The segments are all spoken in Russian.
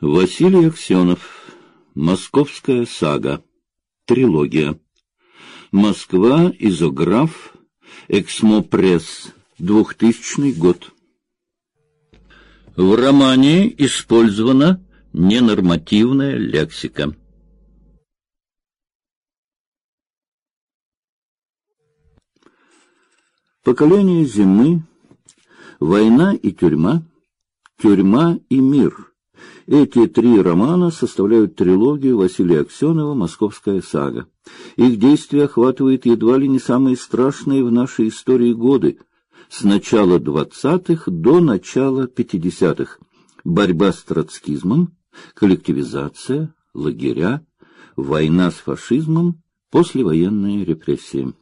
Василий Аксенов. Московская сага. Трилогия. Москва. Изограф. Эксмо-пресс. 2000 год. В романе использована ненормативная лексика. Поколение зимы, война и тюрьма, тюрьма и мир — эти три романа составляют трилогию Василия Аксенова «Московская сага». Их действие охватывает едва ли не самые страшные в нашей истории годы, с начала двадцатых до начала пятидесятых. Борьба с троцкизмом, коллективизация, лагеря, война с фашизмом, послевоенные репрессии.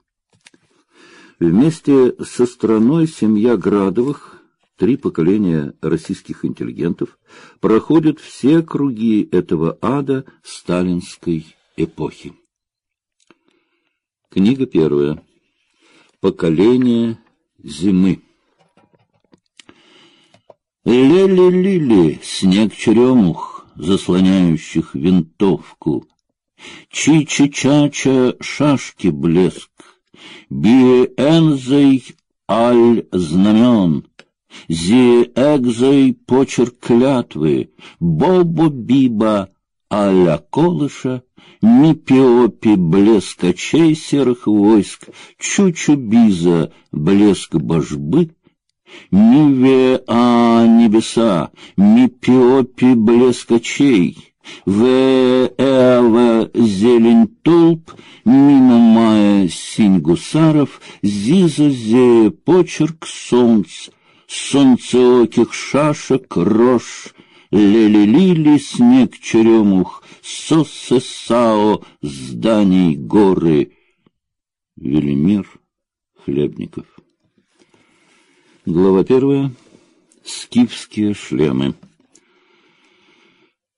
Вместе со страной семья Градовых три поколения российских интеллигентов проходят все круги этого ада сталинской эпохи. Книга первая. Поколение зимы. Лели-лили, снег черемух, заслоняющих винтовку. Чи-чи-ча-ча, шашки блеск. Биэнзей аль знамен. Зи экзой почерк клятвы, Бобо-биба а-ля колыша, Ни пиопи блеск очей серых войск, Чучу-биза блеск божбы, Ниве а небеса, ми пиопи блеск очей, В эва зелень толп, мимо мая синь гусаров, Зиза-зе почерк солнц, солнцеоких шашек рожь, Лели-лили снег черемух, Сосесао зданий горы. Велимир Хлебников Глава первая. Скифские шлемы.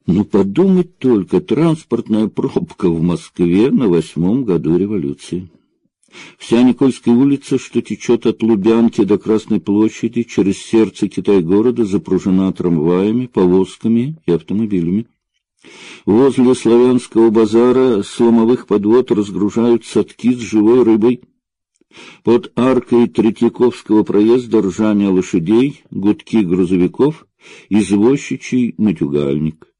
Ну, подумать только, транспортная пробка в Москве на восьмом году революции. Вся Никольская улица, что течет от Лубянки до Красной площади, через сердце Китай-города, запружена трамваями, повозками и автомобилями. Возле славянского базара с ломовых подвод разгружают садки с живой рыбой. Под аркой Третьяковского проезда ржание лошадей, гудки грузовиков, извозчичий матюгальник.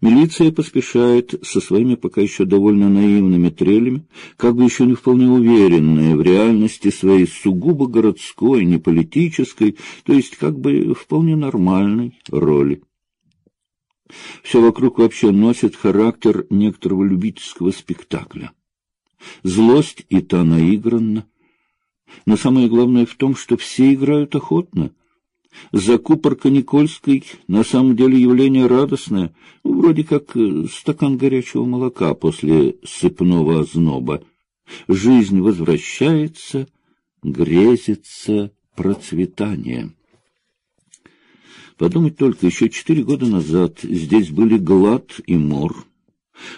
Милиция поспешает со своими пока еще довольно наивными трелями, как бы еще не вполне уверенная в реальности своей сугубо городской, не политической, то есть как бы вполне нормальной роли. Все вокруг вообще носит характер некоторого любительского спектакля. Злость и та наигранна. Но самое главное в том, что все играют охотно — Закупорка Никольской на самом деле явление радостное, вроде как э, стакан горячего молока после сыпного озноба. Жизнь возвращается, грезится процветание. Подумать только, еще четыре года назад здесь были глад и мор.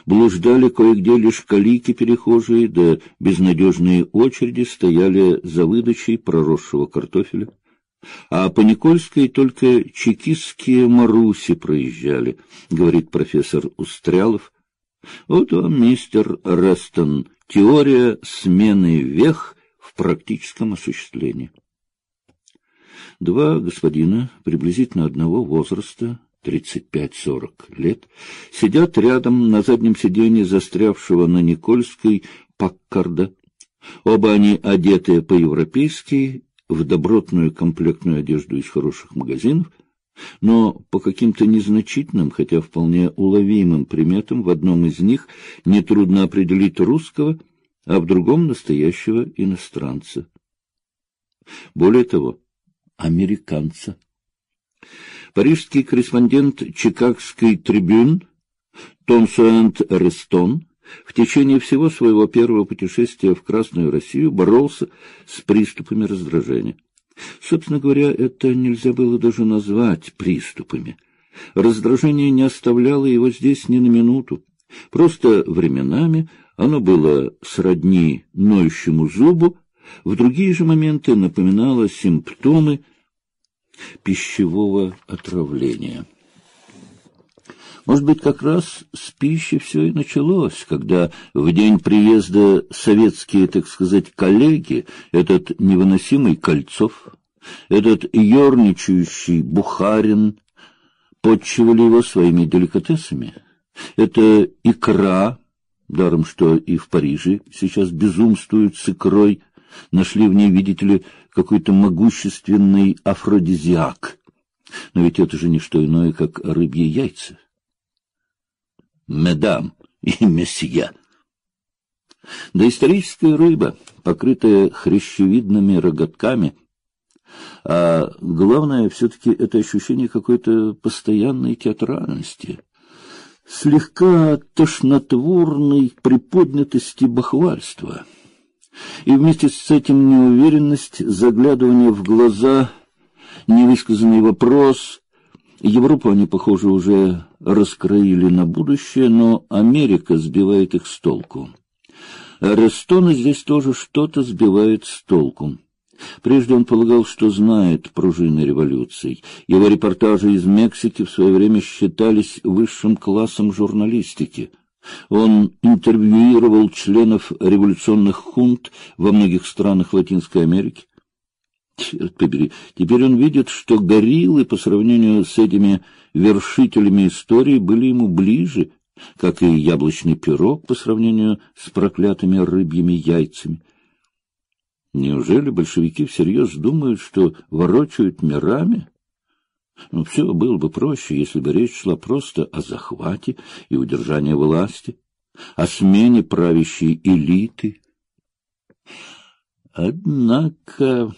Блуждали кое-где лишь калики-перехожие, да безнадежные очереди стояли за выдачей проросшего картофеля а по Никольской только чекистские Маруси проезжали, говорит профессор Устрялов. Вот вам, мистер Рестон, теория смены вех в практическом осуществлении. Два господина приблизительно одного возраста, 35-40 лет, сидят рядом на заднем сиденье застрявшего на Никольской Паккарда. Оба они одетые по-европейски в добротную комплектную одежду из хороших магазинов, но по каким-то незначительным, хотя вполне уловимым приметам в одном из них нетрудно определить русского, а в другом настоящего иностранца. Более того, американца. Парижский корреспондент Чикагской трибюн Томсуэнт Рестон в течение всего своего первого путешествия в Красную Россию боролся с приступами раздражения. Собственно говоря, это нельзя было даже назвать приступами. Раздражение не оставляло его здесь ни на минуту. Просто временами оно было сродни ноющему зубу, в другие же моменты напоминало симптомы пищевого отравления. Может быть, как раз с пищи все и началось, когда в день приезда советские, так сказать, коллеги, этот невыносимый Кольцов, этот ерничающий Бухарин, подчивали его своими деликатесами. Это икра, даром что и в Париже сейчас безумствуют с икрой, нашли в ней, видите ли, какой-то могущественный афродизиак. Но ведь это же не что иное, как рыбьи яйца. Медам и месье. Да историческая рыба, покрытая хрящевидными роготками, а главное все-таки это ощущение какой-то постоянной театральности, слегка тошнотворной приподнятости бахвальства. И вместе с этим неуверенность, заглядывание в глаза, невысказанный вопрос. Европу они, похоже, уже раскроили на будущее, но Америка сбивает их с толку. Рестона здесь тоже что-то сбивает с толку. Прежде он полагал, что знает пружины революций. Его репортажи из Мексики в свое время считались высшим классом журналистики. Он интервьюировал членов революционных хунт во многих странах Латинской Америки. Черт побери, теперь он видит, что гориллы по сравнению с этими вершителями истории были ему ближе, как и яблочный пирог по сравнению с проклятыми рыбьими яйцами. Неужели большевики всерьез думают, что ворочают мирами? Ну, все было бы проще, если бы речь шла просто о захвате и удержании власти, о смене правящей элиты. Однако,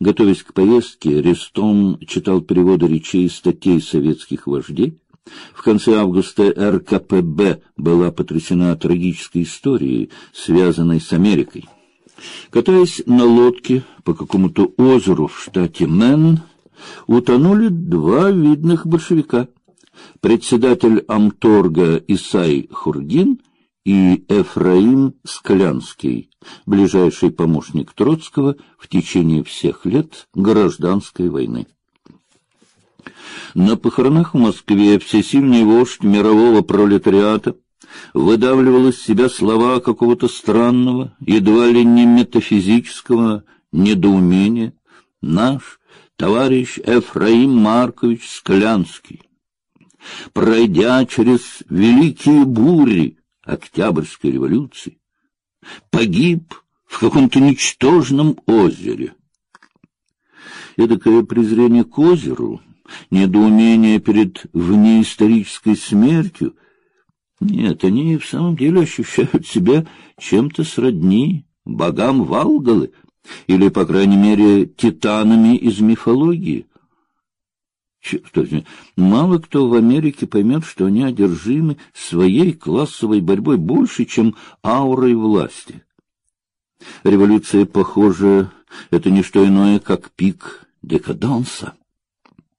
готовясь к поездке, Рестон читал переводы речей и статей советских вождей. В конце августа РКПБ была потрясена трагической историей, связанной с Америкой. Катаясь на лодке по какому-то озеру в штате Мэн, утонули два видных большевика: председатель Амторга Исай Хургин и Эфраим Склянский, ближайший помощник Троцкого в течение всех лет гражданской войны. На похоронах в Москве всесильный вождь мирового пролетариата выдавливал из себя слова какого-то странного, едва ли не метафизического недоумения. Наш товарищ Эфраим Маркович Склянский, пройдя через великие бури Октябрьской революции, погиб в каком-то ничтожном озере. Эдакое презрение к озеру, недоумение перед внеисторической смертью — нет, они в самом деле ощущают себя чем-то сродни богам Валгалы, или, по крайней мере, титанами из мифологии. Черт возьми, мало кто в Америке поймет, что они одержимы своей классовой борьбой больше, чем аурой власти. Революция, похоже, это не что иное, как пик декаданса.